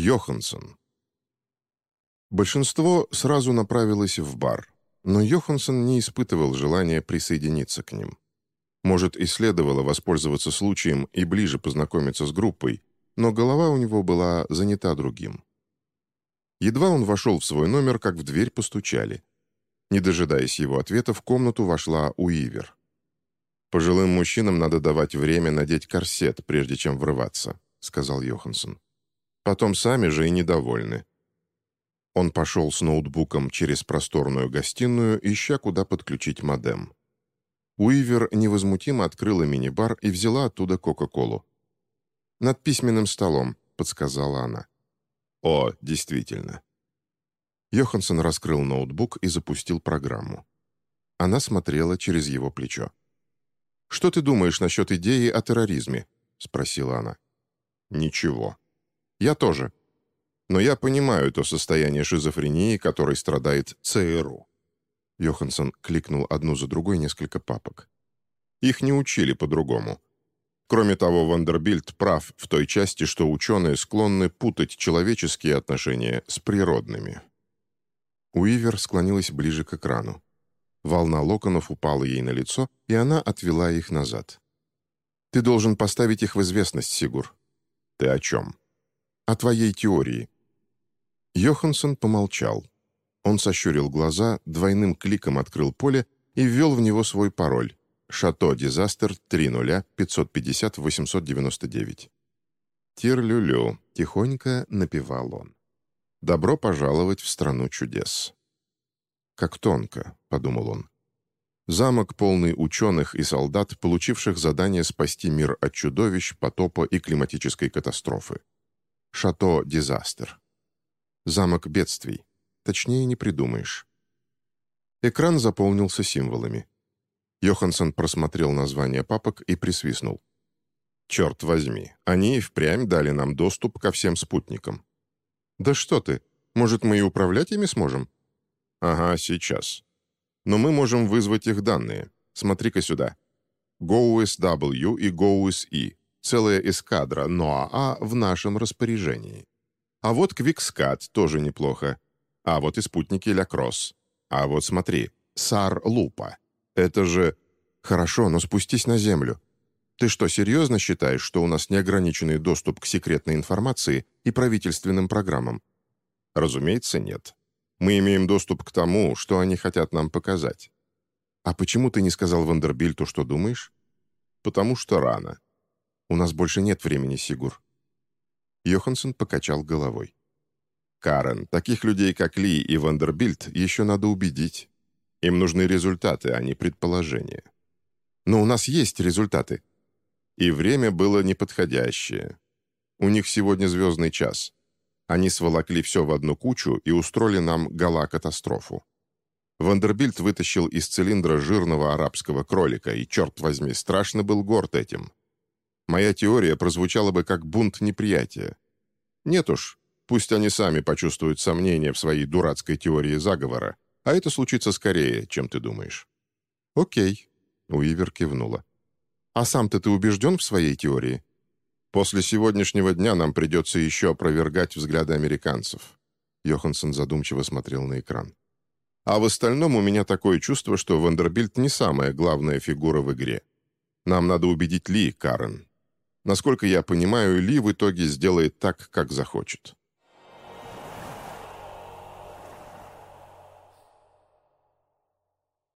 Йоханссон. Большинство сразу направилось в бар, но Йоханссон не испытывал желания присоединиться к ним. Может, и следовало воспользоваться случаем и ближе познакомиться с группой, но голова у него была занята другим. Едва он вошел в свой номер, как в дверь постучали. Не дожидаясь его ответа, в комнату вошла Уивер. «Пожилым мужчинам надо давать время надеть корсет, прежде чем врываться», — сказал Йоханссон. Потом сами же и недовольны. Он пошел с ноутбуком через просторную гостиную, ища, куда подключить модем. Уивер невозмутимо открыла мини-бар и взяла оттуда Кока-Колу. «Над письменным столом», — подсказала она. «О, действительно». Йоханссон раскрыл ноутбук и запустил программу. Она смотрела через его плечо. «Что ты думаешь насчет идеи о терроризме?» — спросила она. «Ничего», я тоже. Но я понимаю то состояние шизофрении, которой страдает ЦРУ. Йоханссон кликнул одну за другой несколько папок. Их не учили по-другому. Кроме того, Вандербильд прав в той части, что ученые склонны путать человеческие отношения с природными. Уивер склонилась ближе к экрану. Волна локонов упала ей на лицо, и она отвела их назад. «Ты должен поставить их в известность, Сигур». «Ты о чем?» О твоей теории». Йоханссон помолчал. Он сощурил глаза, двойным кликом открыл поле и ввел в него свой пароль «Шато Дизастер 3.0.550.899». «Тир-лю-лю», — тихонько напевал он. «Добро пожаловать в страну чудес». «Как тонко», — подумал он. Замок, полный ученых и солдат, получивших задание спасти мир от чудовищ, потопа и климатической катастрофы. Шато Дизастер. Замок бедствий. Точнее, не придумаешь. Экран заполнился символами. Йоханссон просмотрел название папок и присвистнул. «Черт возьми, они и впрямь дали нам доступ ко всем спутникам». «Да что ты, может, мы и управлять ими сможем?» «Ага, сейчас. Но мы можем вызвать их данные. Смотри-ка сюда. GoSW и GoSE целая эскадра НОАА в нашем распоряжении. А вот Квикскат тоже неплохо. А вот и спутники Ля-Кросс. А вот смотри, Сар-Лупа. Это же... Хорошо, но спустись на Землю. Ты что, серьезно считаешь, что у нас неограниченный доступ к секретной информации и правительственным программам? Разумеется, нет. Мы имеем доступ к тому, что они хотят нам показать. А почему ты не сказал Вандербильту, что думаешь? Потому что рано. У нас больше нет времени, Сигур». Йоханссон покачал головой. «Карен, таких людей, как Ли и Вандербильд, еще надо убедить. Им нужны результаты, а не предположения. Но у нас есть результаты. И время было неподходящее. У них сегодня звездный час. Они сволокли все в одну кучу и устроили нам гала-катастрофу. Вандербильд вытащил из цилиндра жирного арабского кролика, и, черт возьми, страшно был горд этим моя теория прозвучала бы как бунт неприятия. Нет уж, пусть они сами почувствуют сомнения в своей дурацкой теории заговора, а это случится скорее, чем ты думаешь». «Окей», — Уивер кивнула. «А сам-то ты убежден в своей теории?» «После сегодняшнего дня нам придется еще опровергать взгляды американцев». Йоханссон задумчиво смотрел на экран. «А в остальном у меня такое чувство, что Вандербильт не самая главная фигура в игре. Нам надо убедить Ли, Карен, Насколько я понимаю, Ли в итоге сделает так, как захочет.